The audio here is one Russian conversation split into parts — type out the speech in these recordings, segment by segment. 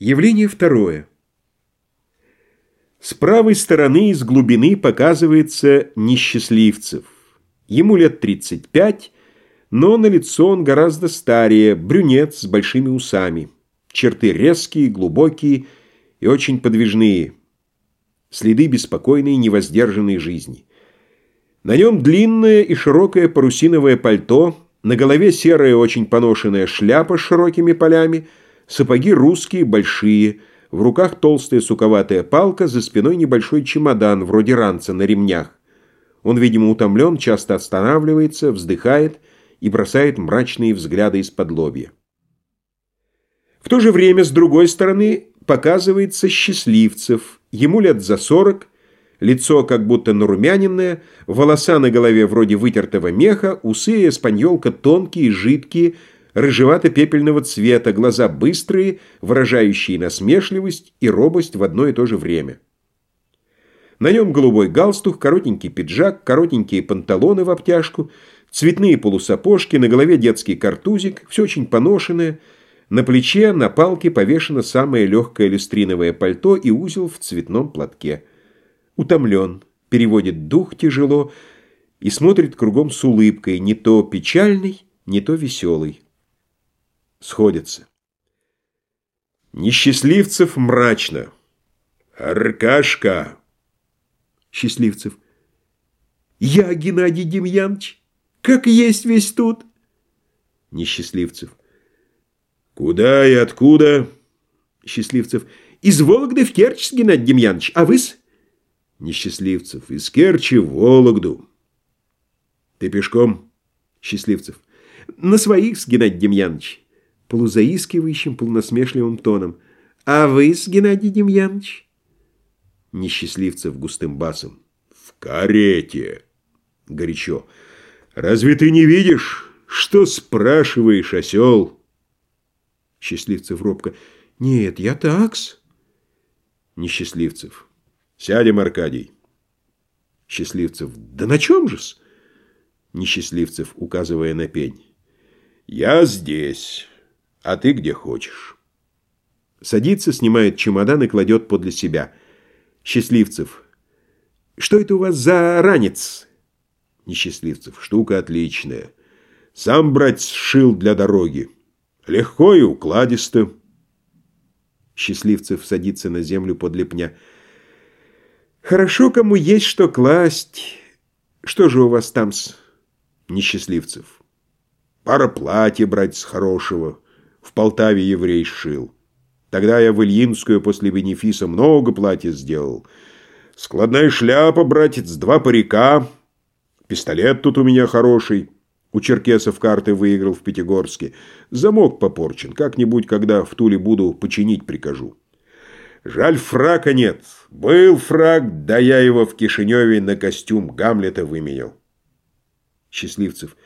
Явление второе. С правой стороны из глубины показывается несчастливцев. Ему лет 35, но на лицо он гораздо старее, брюнет с большими усами. Черты резкие, глубокие и очень подвижные. Следы беспокойной невоздержанной жизни. На нем длинное и широкое парусиновое пальто, на голове серая очень поношенная шляпа с широкими полями – Сапоги русские, большие, в руках толстая суковатая палка, за спиной небольшой чемодан, вроде ранца на ремнях. Он, видимо, утомлен, часто останавливается, вздыхает и бросает мрачные взгляды из-под лобья. В то же время, с другой стороны, показывается счастливцев. Ему лет за сорок, лицо как будто нарумяненное, волоса на голове вроде вытертого меха, усы и эспаньолка тонкие, жидкие, рыжевато-пепельного цвета, глаза быстрые, выражающие насмешливость и робость в одно и то же время. На нем голубой галстук, коротенький пиджак, коротенькие панталоны в обтяжку, цветные полусапожки, на голове детский картузик, все очень поношенное, на плече на палке повешено самое легкое люстриновое пальто и узел в цветном платке. Утомлен, переводит дух тяжело и смотрит кругом с улыбкой, не то печальной, не то веселой сходятся. Несчастливцев мрачно. Аркашка. Счастливцев. Я, Геннадий Демьянович, как есть весь тут. Несчастливцев. Куда и откуда? Счастливцев. Из Вологды в Керчь, Геннадий Демьянович, а вы-с? Несчастливцев. Из Керчи в Вологду. Ты пешком? Счастливцев. На своих, Геннадий Демьянович полузаискивающим, полунасмешливым тоном. «А вы с Геннадий Демьянович?» Несчастливцев густым басом. «В карете!» Горячо. «Разве ты не видишь, что спрашиваешь, осел?» Счастливцев робко. «Нет, я такс». Несчастливцев. «Сядем, Аркадий». Счастливцев. «Да на чем же-с?» Несчастливцев, указывая на пень. «Я здесь». А ты где хочешь. Садится, снимает чемодан и кладет подле себя. Счастливцев. Что это у вас за ранец? Несчастливцев. Штука отличная. Сам брать сшил для дороги. Легко и укладисто. Счастливцев садится на землю подле пня. Хорошо, кому есть что класть. Что же у вас там с... Несчастливцев. Пара платья брать с хорошего в Полтаве еврей шил. Тогда я в Ильинскую после бенефиса много платья сделал. Складная шляпа, братец, два парика. Пистолет тут у меня хороший. У черкесов карты выиграл в Пятигорске. Замок попорчен. Как-нибудь, когда в Туле буду, починить прикажу. Жаль, фрака нет. Был фрак, да я его в Кишиневе на костюм Гамлета выменял. Счастливцев.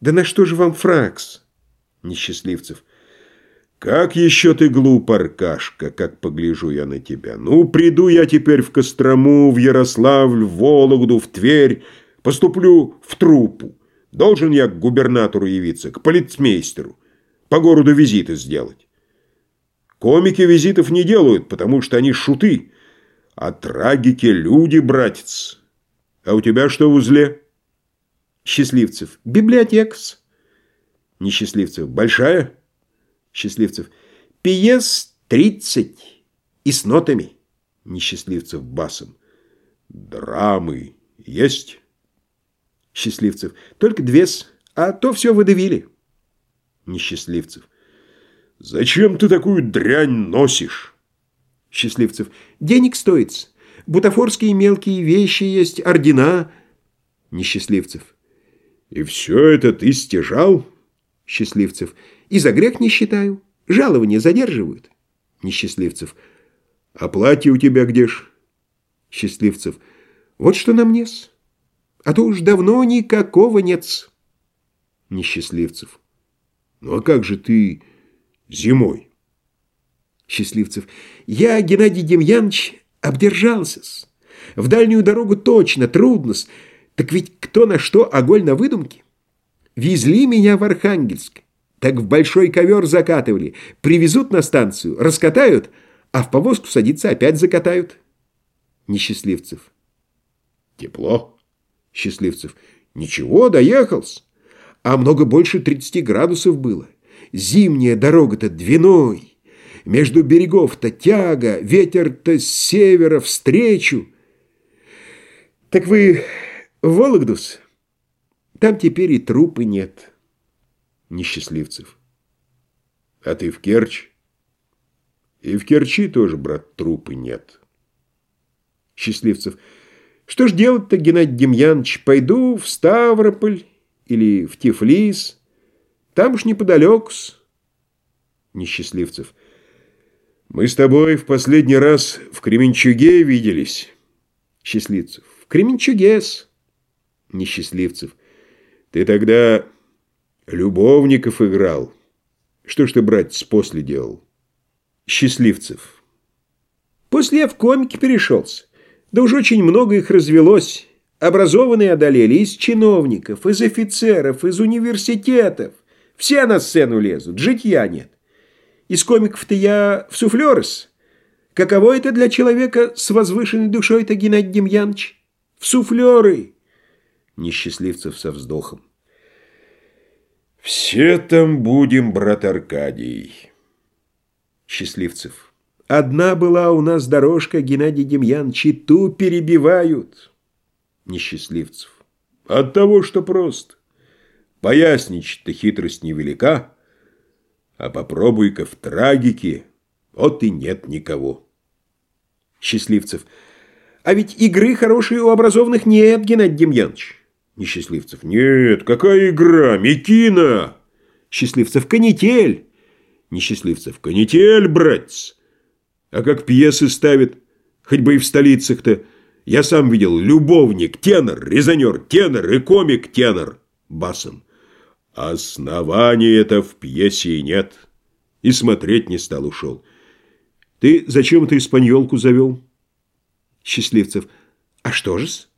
Да на что же вам фракс? Несчастливцев. «Как еще ты глуп, Аркашка, как погляжу я на тебя! Ну, приду я теперь в Кострому, в Ярославль, в Вологду, в Тверь, поступлю в труппу. Должен я к губернатору явиться, к полицмейстеру, по городу визиты сделать. Комики визитов не делают, потому что они шуты, а трагики – люди, братец. А у тебя что в узле?» Счастливцев. «Библиотекс». Несчастливцев. «Большая?» Счастливцев. Пьес тридцать. И с нотами. Несчастливцев басом. Драмы есть? Счастливцев. Только две-с, а то все выдавили. Несчастливцев. Зачем ты такую дрянь носишь? Счастливцев. Денег стоит. Бутафорские мелкие вещи есть, ордена. Несчастливцев. И все это ты стяжал? Счастливцев. И за грех не считаю. Жалование задерживают. Несчастливцев. А платье у тебя где ж? Счастливцев. Вот что на мне-с. А то уж давно никакого нет-с. Несчастливцев. Ну а как же ты зимой? Счастливцев. Я, Геннадий Демьянович, обдержался-с. В дальнюю дорогу точно, трудно-с. Так ведь кто на что, оголь на выдумке? Везли меня в Архангельск. Так в большой ковер закатывали. Привезут на станцию, раскатают, а в повозку садиться опять закатают. Несчастливцев. Тепло. Счастливцев. Ничего, доехался. А много больше 30 градусов было. Зимняя дорога-то двиной. Между берегов-то тяга, ветер-то с севера встречу. Так вы в Вологдус? Там теперь и трупы нет. Несчастливцев. А ты в Керчь? И в Керчи тоже, брат, трупы нет. Счастливцев. Что ж делать-то, Геннадий Демьянович? Пойду в Ставрополь или в Тифлис. Там уж неподалеку-с. Несчастливцев. Мы с тобой в последний раз в Кременчуге виделись. Счастливцев. В Кременчуге-с. Несчастливцев. Ты тогда любовников играл. Что ж ты, братец, после делал? Счастливцев. После я в комики перешелся. Да уж очень много их развелось. Образованные одолели из чиновников, из офицеров, из университетов. Все на сцену лезут, житья нет. Из комиков-то я в суфлерс. Каково это для человека с возвышенной душой-то, Геннадий Демьянович? В суфлеры. Несчастливцев со вздохом. «Все там будем, брат Аркадий». Счастливцев. «Одна была у нас дорожка, Геннадий Демьянович, и ту перебивают». Несчастливцев. «От того, что просто. Поясничать-то хитрость невелика, а попробуй-ка в трагике, вот и нет никого». Счастливцев. «А ведь игры хорошие у образованных нет, Геннадий Демьянович». Несчастливцев. Нет, какая игра? Микина! Счастливцев. Канитель. Несчастливцев. Канитель, братец. А как пьесы ставят? Хоть бы и в столицах-то. Я сам видел любовник, тенор, резонер, тенор и комик, тенор. Басом. Основания это в пьесе и нет. И смотреть не стал, ушел. Ты зачем ты испаньолку завел? Счастливцев. А что же-с?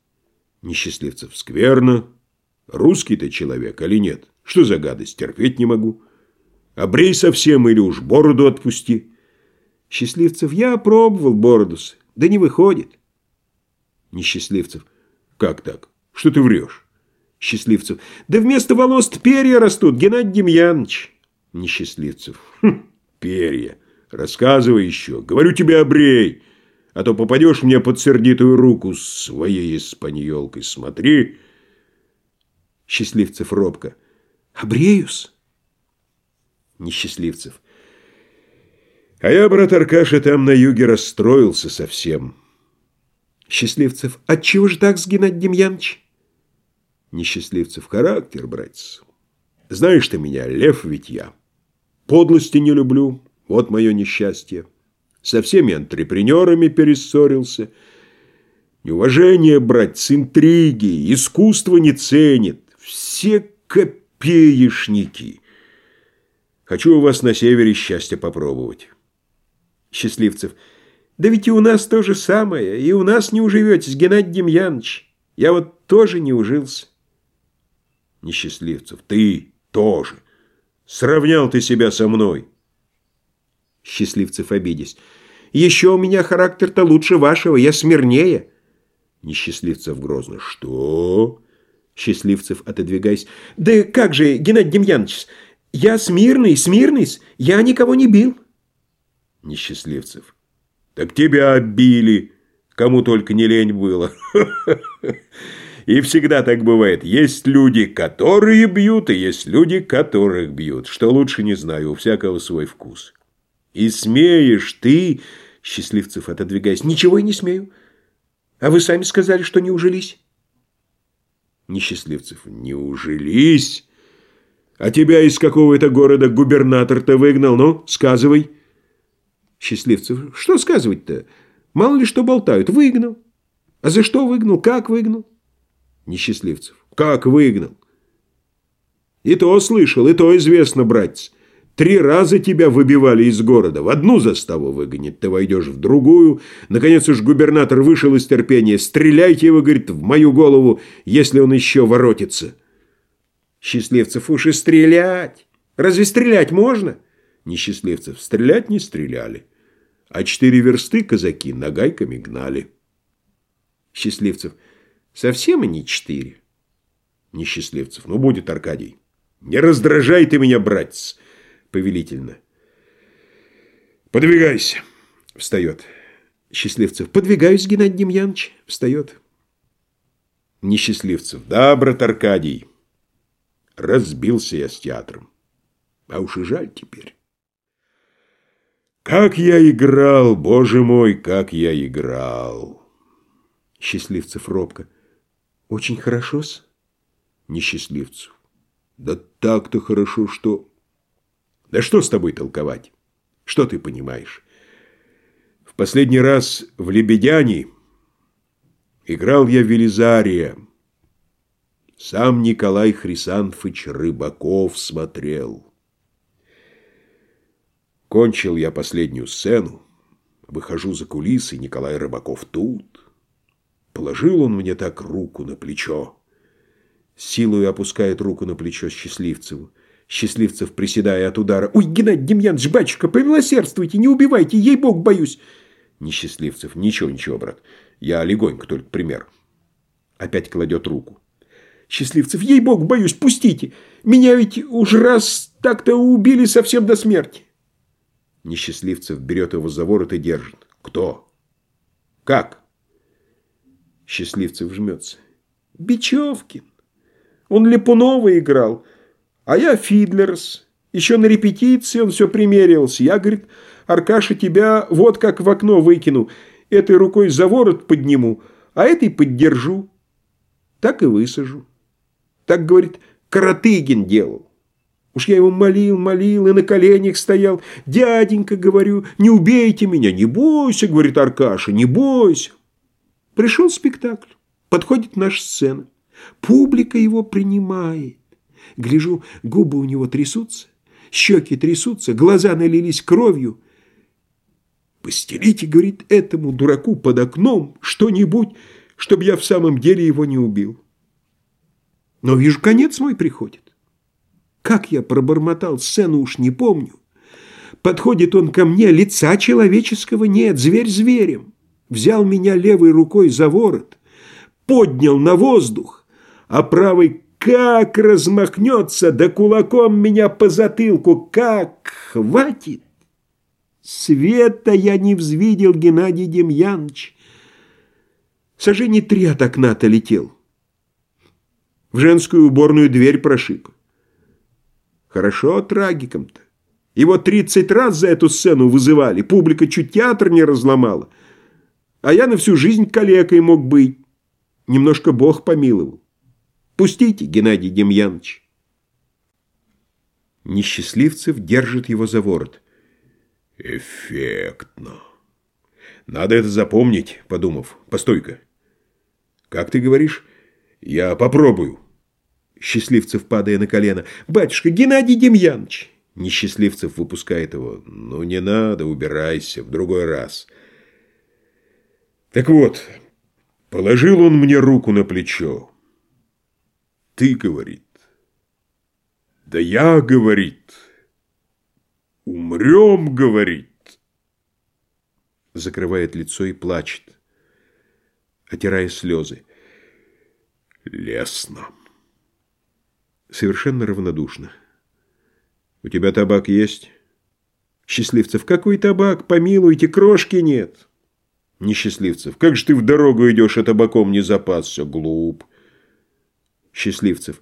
Несчастливцев. Скверно. Русский ты человек или нет? Что за гадость? Терпеть не могу. Обрей совсем или уж бороду отпусти. Счастливцев. Я пробовал бородус. Да не выходит. Несчастливцев. Как так? Что ты врешь? Счастливцев. Да вместо волос перья растут, Геннадий Демьянович. Несчастливцев. Хм, перья. Рассказывай еще. Говорю тебе, обрей а то попадешь мне под сердитую руку своей испаньолкой. Смотри. Счастливцев робко. Обреюс? Несчастливцев. А я, брат Аркаша, там на юге расстроился совсем. Счастливцев. Отчего же так с Геннадий Демьянович? Несчастливцев. Характер, братец. Знаешь ты меня, лев ведь я. Подлости не люблю. Вот мое несчастье со всеми антрепренерами перессорился. Неуважение брать с интриги, искусство не ценит. Все копеечники. Хочу у вас на севере счастье попробовать. Счастливцев. Да ведь и у нас то же самое, и у нас не уживетесь, Геннадий Демьянович. Я вот тоже не ужился. Несчастливцев. Ты тоже. Сравнял ты себя со мной. Счастливцев обидясь. «Еще у меня характер-то лучше вашего, я смирнее». Несчастливцев грозно. «Что?» Счастливцев, отодвигаясь. «Да как же, Геннадий Демьянович, я смирный, смирный, я никого не бил». Несчастливцев. «Так тебя били, кому только не лень было». И всегда так бывает. Есть люди, которые бьют, и есть люди, которых бьют. Что лучше, не знаю, у всякого свой вкус. И смеешь ты, счастливцев отодвигаясь, ничего и не смею. А вы сами сказали, что не ужились. Несчастливцев, не ужились? А тебя из какого-то города губернатор-то выгнал, ну, сказывай. Счастливцев, что сказывать-то? Мало ли что болтают, выгнал. А за что выгнал, как выгнал? Несчастливцев, как выгнал? И то слышал, и то известно, братец. Три раза тебя выбивали из города. В одну заставу выгонит, ты войдешь в другую. Наконец уж губернатор вышел из терпения. Стреляйте его, говорит, в мою голову, если он еще воротится. Счастливцев уж и стрелять. Разве стрелять можно? Несчастливцев. Стрелять не стреляли. А четыре версты казаки нагайками гнали. Счастливцев. Совсем и не четыре. Несчастливцев. Ну, будет, Аркадий. Не раздражай ты меня, братец. Повелительно. Подвигайся. Встает. Счастливцев. Подвигаюсь, Геннадий Демьянович. Встает. Несчастливцев. Да, брат Аркадий. Разбился я с театром. А уж и жаль теперь. Как я играл, боже мой, как я играл. Счастливцев робко. Очень хорошо-с. Несчастливцев. Да так-то хорошо, что... Да что с тобой толковать? Что ты понимаешь? В последний раз в «Лебедяне» играл я Велизария. Сам Николай Хрисанфыч Рыбаков смотрел. Кончил я последнюю сцену, выхожу за кулисы, Николай Рыбаков тут. Положил он мне так руку на плечо. Силою опускает руку на плечо Счастливцеву. Счастливцев, приседая от удара. «Ой, Геннадий Демьянович, батюшка, помилосердствуйте, не убивайте, ей-бог, боюсь!» Несчастливцев. «Ничего, ничего, брат, я легонько, только пример». Опять кладет руку. Счастливцев, ей-бог, боюсь, пустите! Меня ведь уж раз так-то убили совсем до смерти. Несчастливцев берет его за ворот и держит. «Кто? Как?» Счастливцев жмется. «Бечевкин. Он Липунова играл, а я Фидлерс. Еще на репетиции он все примеривался. Я, говорит, Аркаша, тебя вот как в окно выкину. Этой рукой за ворот подниму, а этой поддержу. Так и высажу. Так, говорит, Каратыгин делал. Уж я его молил, молил и на коленях стоял. «Дяденька, — говорю, — не убейте меня, не бойся, — говорит Аркаша, — не бойся». Пришел спектакль, подходит наша сцена. Публика его принимает. Гляжу, губы у него трясутся, щеки трясутся, глаза налились кровью. «Постелите, — говорит, — этому дураку под окном что-нибудь, чтобы я в самом деле его не убил». Но вижу, конец мой приходит. Как я пробормотал сцену, уж не помню. Подходит он ко мне, лица человеческого нет, зверь зверем. Взял меня левой рукой за ворот, поднял на воздух, а правой как размахнется, да кулаком меня по затылку, как хватит. Света я не взвидел, Геннадий Демьянович. Сожжение три от окна-то летел. В женскую уборную дверь прошиб. Хорошо трагиком-то. Его тридцать раз за эту сцену вызывали, публика чуть театр не разломала. А я на всю жизнь калекой мог быть. Немножко Бог помиловал. Пустите, Геннадий Демьянович. Несчастливцев держит его за ворот. Эффектно. Надо это запомнить, подумав. Постой-ка. Как ты говоришь? Я попробую. Счастливцев, падая на колено. «Батюшка, Геннадий Демьянович!» Несчастливцев выпускает его. «Ну, не надо, убирайся, в другой раз». Так вот, положил он мне руку на плечо. «Ты, — говорит, — да я, — говорит, — умрем, — говорит». Закрывает лицо и плачет, отирая слезы. Лесно совершенно равнодушно. «У тебя табак есть?» «Счастливцев, какой табак? Помилуйте, крошки нет!» «Несчастливцев, как же ты в дорогу идешь, а табаком не запасся? Глуп!» «Счастливцев,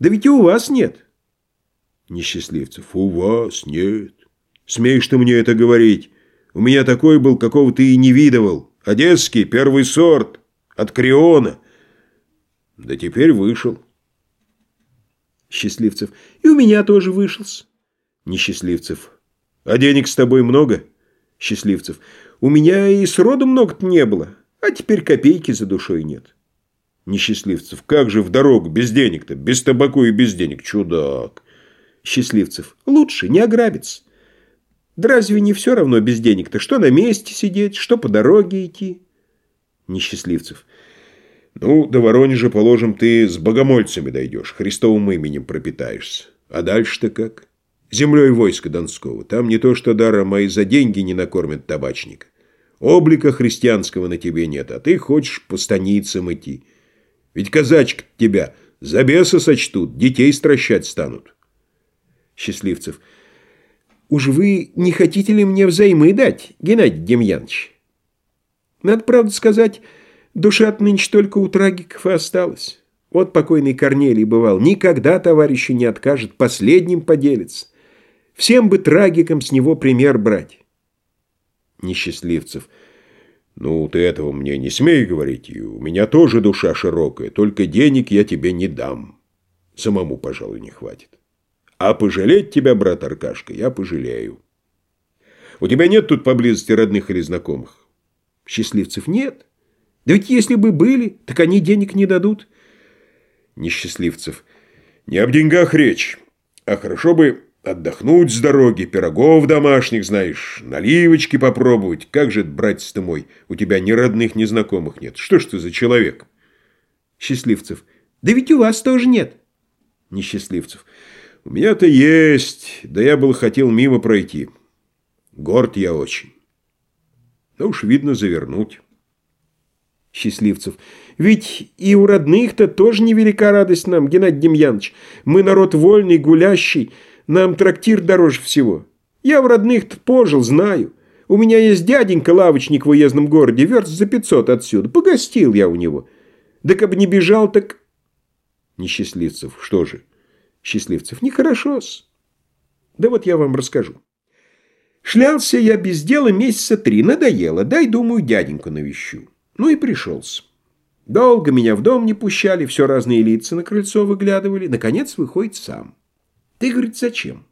да ведь и у вас нет!» «Несчастливцев, у вас нет!» «Смеешь ты мне это говорить? У меня такой был, какого ты и не видывал. Одесский, первый сорт, от Криона. Да теперь вышел». Счастливцев. И у меня тоже вышелся. Несчастливцев. А денег с тобой много? Счастливцев. У меня и сроду много-то не было, а теперь копейки за душой нет. Несчастливцев. Как же в дорогу, без денег-то, без табаку и без денег, чудак. Счастливцев. Лучше не ограбиться. Да разве не все равно без денег-то? Что на месте сидеть, что по дороге идти? Несчастливцев. Ну, до Воронежа, положим, ты с богомольцами дойдешь, Христовым именем пропитаешься. А дальше-то как? землей войска Донского. Там не то что даром, а и за деньги не накормят табачника. Облика христианского на тебе нет, а ты хочешь по станицам идти. Ведь казачка тебя за беса сочтут, детей стращать станут. Счастливцев. Уж вы не хотите ли мне взаймы дать, Геннадий Демьянович? Надо, правда сказать, душа от только у трагиков и осталась. Вот покойный Корнелий бывал, никогда товарищу не откажет, последним поделится. Всем бы трагикам с него пример брать. Несчастливцев. Ну, ты этого мне не смей говорить, у меня тоже душа широкая, только денег я тебе не дам. Самому, пожалуй, не хватит. А пожалеть тебя, брат Аркашка, я пожалею. У тебя нет тут поблизости родных или знакомых? Счастливцев нет. Да ведь если бы были, так они денег не дадут. Несчастливцев. Не об деньгах речь, а хорошо бы отдохнуть с дороги, пирогов домашних, знаешь, наливочки попробовать. Как же, братец ты мой, у тебя ни родных, ни знакомых нет. Что ж ты за человек? Счастливцев. Да ведь у вас тоже нет. Несчастливцев. У меня-то есть, да я был хотел мимо пройти. Горд я очень. Да уж, видно, завернуть. Счастливцев. Ведь и у родных-то тоже невелика радость нам, Геннадий Демьянович. Мы народ вольный, гулящий, нам трактир дороже всего. Я у родных-то пожил, знаю. У меня есть дяденька, лавочник в уездном городе, верст за пятьсот отсюда. Погостил я у него. Да как бы не бежал, так... Несчастливцев. Что же? Счастливцев. Нехорошо-с. Да вот я вам расскажу. Шлялся я без дела месяца три, надоело. Дай, думаю, дяденьку навещу. Ну и пришелся. Долго меня в дом не пущали, все разные лица на крыльцо выглядывали. Наконец выходит сам. Ты, говорит, зачем?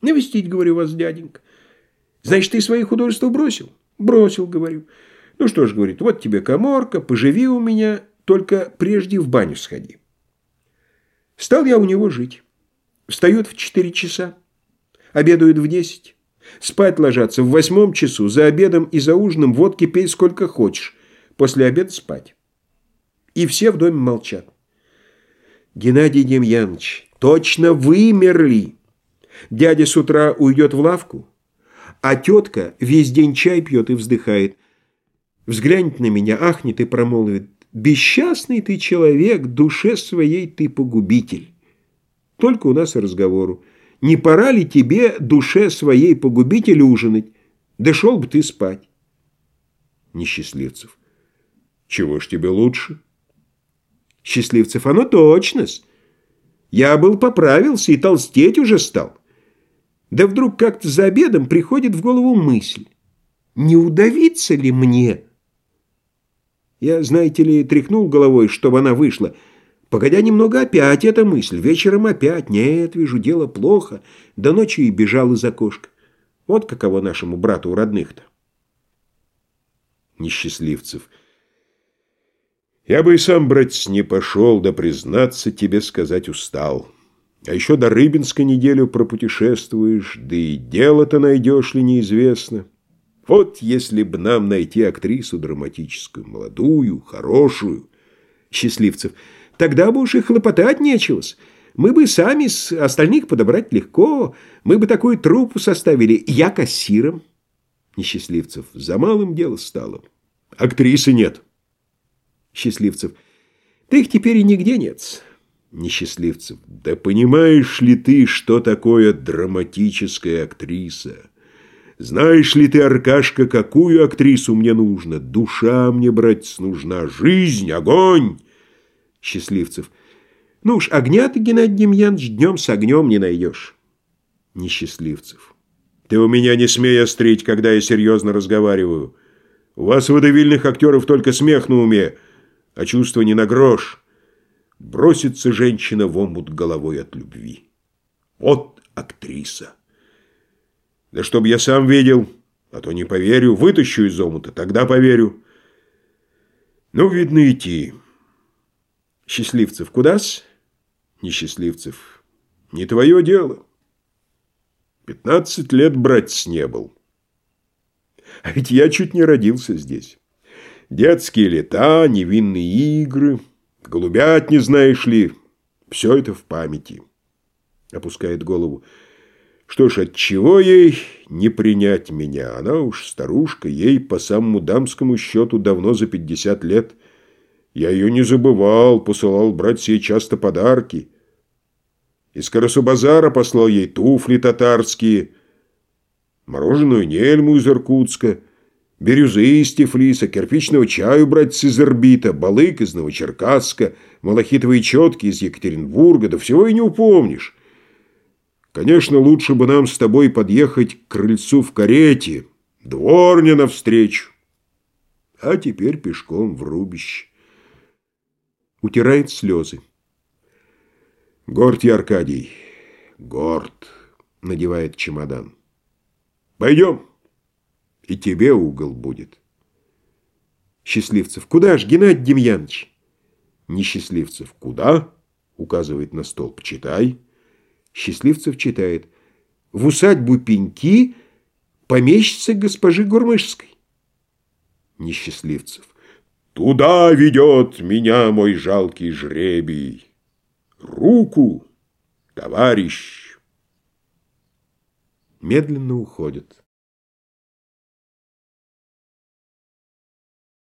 Навестить, говорю, вас, дяденька. Значит, ты свои художества бросил? Бросил, говорю. Ну что ж, говорит, вот тебе коморка, поживи у меня, только прежде в баню сходи. Стал я у него жить. Встает в четыре часа, обедают в десять. Спать ложатся в восьмом часу, за обедом и за ужином водки пей сколько хочешь. После обеда спать. И все в доме молчат. Геннадий Демьянович, точно вымерли. Дядя с утра уйдет в лавку, а тетка весь день чай пьет и вздыхает. Взглянет на меня, ахнет и промолвит. «Бесчастный ты человек, душе своей ты погубитель». Только у нас и разговору. Не пора ли тебе, душе своей погубитель, ужинать? Да шел бы ты спать. Несчастливцев. Чего ж тебе лучше? Счастливцев, оно точно -с. Я был поправился и толстеть уже стал. Да вдруг как-то за обедом приходит в голову мысль. Не удавиться ли мне? Я, знаете ли, тряхнул головой, чтобы она вышла. Погодя немного, опять эта мысль. Вечером опять. Нет, вижу, дело плохо. До ночи и бежал из окошка. Вот каково нашему брату у родных-то. Несчастливцев. Я бы и сам, братец, не пошел, да признаться тебе сказать устал. А еще до Рыбинска неделю пропутешествуешь, да и дело-то найдешь ли неизвестно. Вот если б нам найти актрису драматическую, молодую, хорошую. Счастливцев. Тогда бы уж и хлопотать нечего-с. Мы бы сами с остальных подобрать легко. Мы бы такую труппу составили. Я кассиром. Несчастливцев. За малым дело стало. Актрисы нет. Счастливцев. Ты их теперь и нигде нет. Несчастливцев. Да понимаешь ли ты, что такое драматическая актриса? Знаешь ли ты, Аркашка, какую актрису мне нужно? Душа мне, братец, нужна. Жизнь, огонь. Счастливцев. Ну уж огня ты, Геннадий Демьянович, днем с огнем не найдешь. Несчастливцев. Ты у меня не смей острить, когда я серьезно разговариваю. У вас, водовильных актеров, только смех на уме а чувство не на грош. Бросится женщина в омут головой от любви. Вот актриса. Да чтоб я сам видел, а то не поверю, вытащу из омута, тогда поверю. Ну, видно, идти. Счастливцев, куда-с? Несчастливцев. Не твое дело. Пятнадцать лет братец не был. А ведь я чуть не родился здесь. Детские лета, невинные игры, голубят, не знаешь ли, все это в памяти. Опускает голову. Что ж, от чего ей не принять меня? Она уж старушка, ей по самому дамскому счету давно за пятьдесят лет. Я ее не забывал, посылал брать себе часто подарки. Из Карасу-базара послал ей туфли татарские, мороженую нельму из Иркутска, бирюзы из Тифлиса, кирпичного чаю брать с Изербита, балык из Новочеркасска, малахитовые четки из Екатеринбурга, да всего и не упомнишь. Конечно, лучше бы нам с тобой подъехать к крыльцу в карете, дворня навстречу. А теперь пешком в рубище. Утирает слезы. Горд я, Аркадий, горд, надевает чемодан. Пойдем, и тебе угол будет. Счастливцев. Куда ж, Геннадий Демьянович? Несчастливцев. Куда? Указывает на стол. Почитай. Счастливцев читает. В усадьбу Пеньки помещица госпожи Гурмышской. Несчастливцев. Туда ведет меня мой жалкий жребий. Руку, товарищ. Медленно уходит.